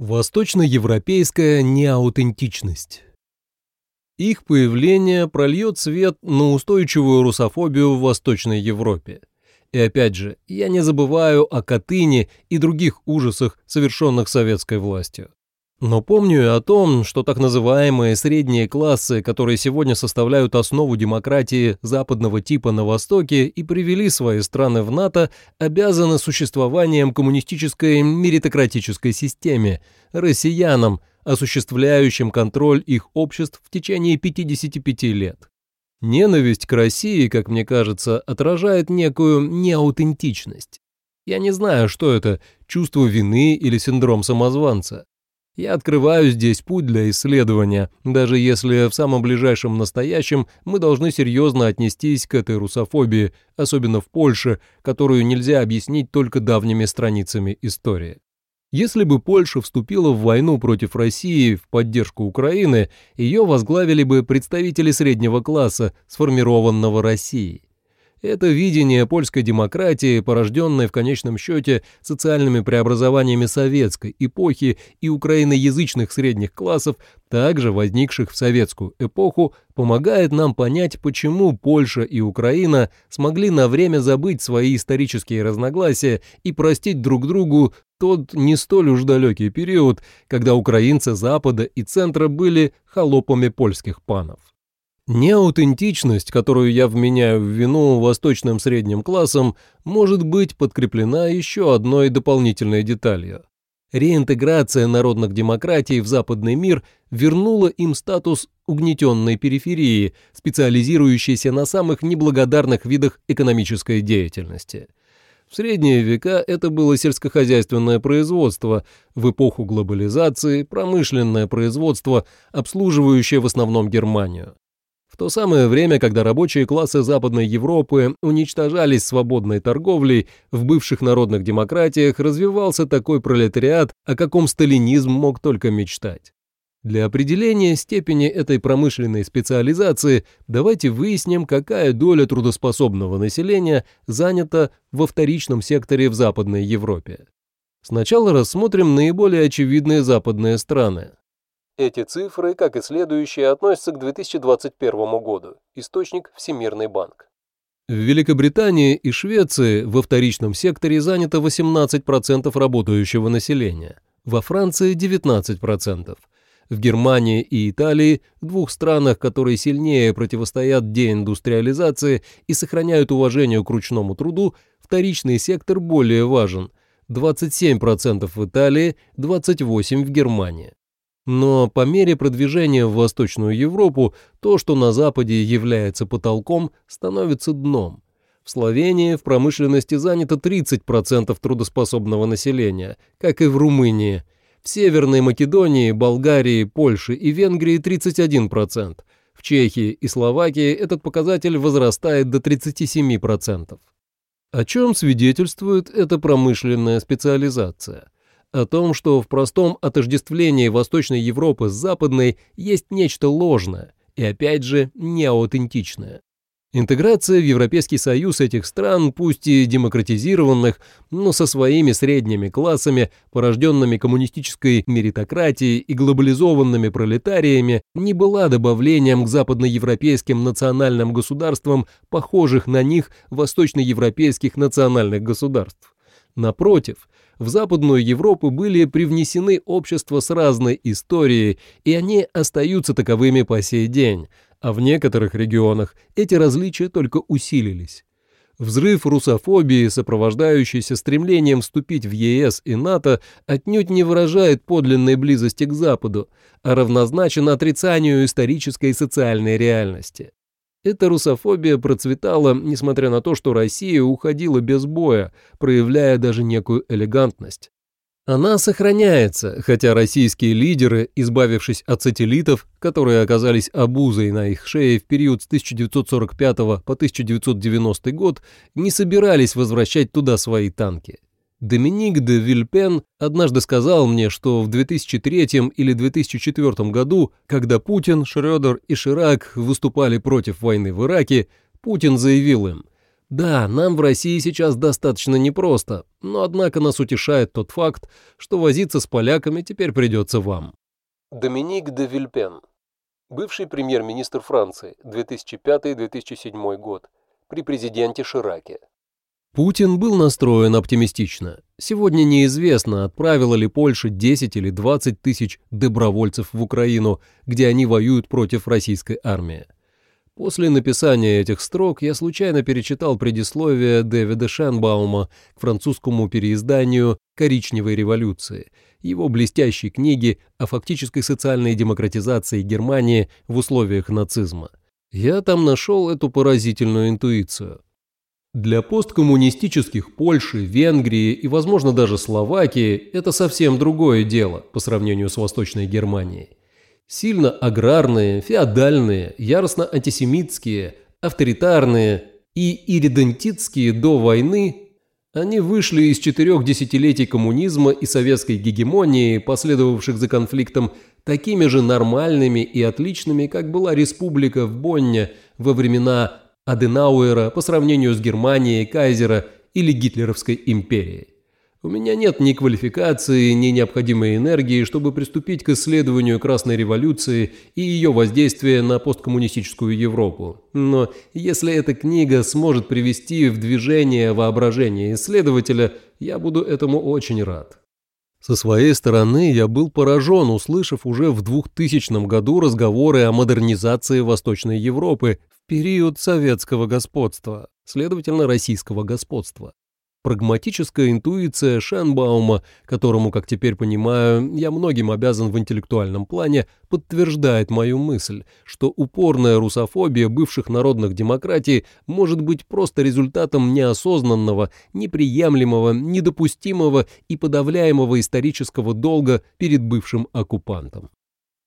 Восточноевропейская неаутентичность. Их появление прольет свет на устойчивую русофобию в Восточной Европе. И опять же, я не забываю о Катыни и других ужасах, совершенных советской властью. Но помню о том, что так называемые средние классы, которые сегодня составляют основу демократии западного типа на Востоке и привели свои страны в НАТО, обязаны существованием коммунистической меритократической системе, россиянам, осуществляющим контроль их обществ в течение 55 лет. Ненависть к России, как мне кажется, отражает некую неаутентичность. Я не знаю, что это, чувство вины или синдром самозванца. Я открываю здесь путь для исследования, даже если в самом ближайшем настоящем мы должны серьезно отнестись к этой русофобии, особенно в Польше, которую нельзя объяснить только давними страницами истории. Если бы Польша вступила в войну против России в поддержку Украины, ее возглавили бы представители среднего класса, сформированного Россией. Это видение польской демократии, порожденное в конечном счете социальными преобразованиями советской эпохи и украиноязычных средних классов, также возникших в советскую эпоху, помогает нам понять, почему Польша и Украина смогли на время забыть свои исторические разногласия и простить друг другу тот не столь уж далекий период, когда украинцы Запада и Центра были холопами польских панов. Неаутентичность, которую я вменяю в вину восточным средним классам, может быть подкреплена еще одной дополнительной деталью. Реинтеграция народных демократий в западный мир вернула им статус угнетенной периферии, специализирующейся на самых неблагодарных видах экономической деятельности. В средние века это было сельскохозяйственное производство, в эпоху глобализации – промышленное производство, обслуживающее в основном Германию то самое время, когда рабочие классы Западной Европы уничтожались свободной торговлей, в бывших народных демократиях развивался такой пролетариат, о каком сталинизм мог только мечтать. Для определения степени этой промышленной специализации давайте выясним, какая доля трудоспособного населения занята во вторичном секторе в Западной Европе. Сначала рассмотрим наиболее очевидные западные страны. Эти цифры, как и следующие, относятся к 2021 году. Источник – Всемирный банк. В Великобритании и Швеции во вторичном секторе занято 18% работающего населения, во Франции – 19%. В Германии и Италии, двух странах, которые сильнее противостоят деиндустриализации и сохраняют уважение к ручному труду, вторичный сектор более важен – 27% в Италии, 28% в Германии. Но по мере продвижения в Восточную Европу то, что на Западе является потолком, становится дном. В Словении в промышленности занято 30% трудоспособного населения, как и в Румынии. В Северной Македонии, Болгарии, Польше и Венгрии 31%. В Чехии и Словакии этот показатель возрастает до 37%. О чем свидетельствует эта промышленная специализация? О том, что в простом отождествлении Восточной Европы с Западной есть нечто ложное и, опять же, неаутентичное. Интеграция в Европейский Союз этих стран, пусть и демократизированных, но со своими средними классами, порожденными коммунистической меритократией и глобализованными пролетариями, не была добавлением к западноевропейским национальным государствам, похожих на них восточноевропейских национальных государств. Напротив, в Западную Европу были привнесены общества с разной историей, и они остаются таковыми по сей день, а в некоторых регионах эти различия только усилились. Взрыв русофобии, сопровождающийся стремлением вступить в ЕС и НАТО, отнюдь не выражает подлинной близости к Западу, а равнозначен отрицанию исторической и социальной реальности. Эта русофобия процветала, несмотря на то, что Россия уходила без боя, проявляя даже некую элегантность. Она сохраняется, хотя российские лидеры, избавившись от сателлитов, которые оказались обузой на их шее в период с 1945 по 1990 год, не собирались возвращать туда свои танки. Доминик де Вильпен однажды сказал мне, что в 2003 или 2004 году, когда Путин, Шрёдер и Ширак выступали против войны в Ираке, Путин заявил им, Да, нам в России сейчас достаточно непросто, но однако нас утешает тот факт, что возиться с поляками теперь придется вам. Доминик де Вильпен, бывший премьер-министр Франции, 2005-2007 год, при президенте Шираке. Путин был настроен оптимистично. Сегодня неизвестно, отправила ли Польша 10 или 20 тысяч добровольцев в Украину, где они воюют против российской армии. После написания этих строк я случайно перечитал предисловие Дэвида Шенбаума к французскому переизданию «Коричневой революции», его блестящей книги о фактической социальной демократизации Германии в условиях нацизма. Я там нашел эту поразительную интуицию. Для посткоммунистических Польши, Венгрии и, возможно, даже Словакии это совсем другое дело по сравнению с Восточной Германией. Сильно аграрные, феодальные, яростно антисемитские, авторитарные и иридентитские до войны, они вышли из четырех десятилетий коммунизма и советской гегемонии, последовавших за конфликтом, такими же нормальными и отличными, как была республика в Бонне во времена Аденауэра по сравнению с Германией, Кайзера или Гитлеровской империей. У меня нет ни квалификации, ни необходимой энергии, чтобы приступить к исследованию Красной революции и ее воздействия на посткоммунистическую Европу. Но если эта книга сможет привести в движение воображение исследователя, я буду этому очень рад. Со своей стороны я был поражен, услышав уже в 2000 году разговоры о модернизации Восточной Европы в период советского господства, следовательно, российского господства. Прагматическая интуиция Шенбаума, которому, как теперь понимаю, я многим обязан в интеллектуальном плане, подтверждает мою мысль, что упорная русофобия бывших народных демократий может быть просто результатом неосознанного, неприемлемого, недопустимого и подавляемого исторического долга перед бывшим оккупантом.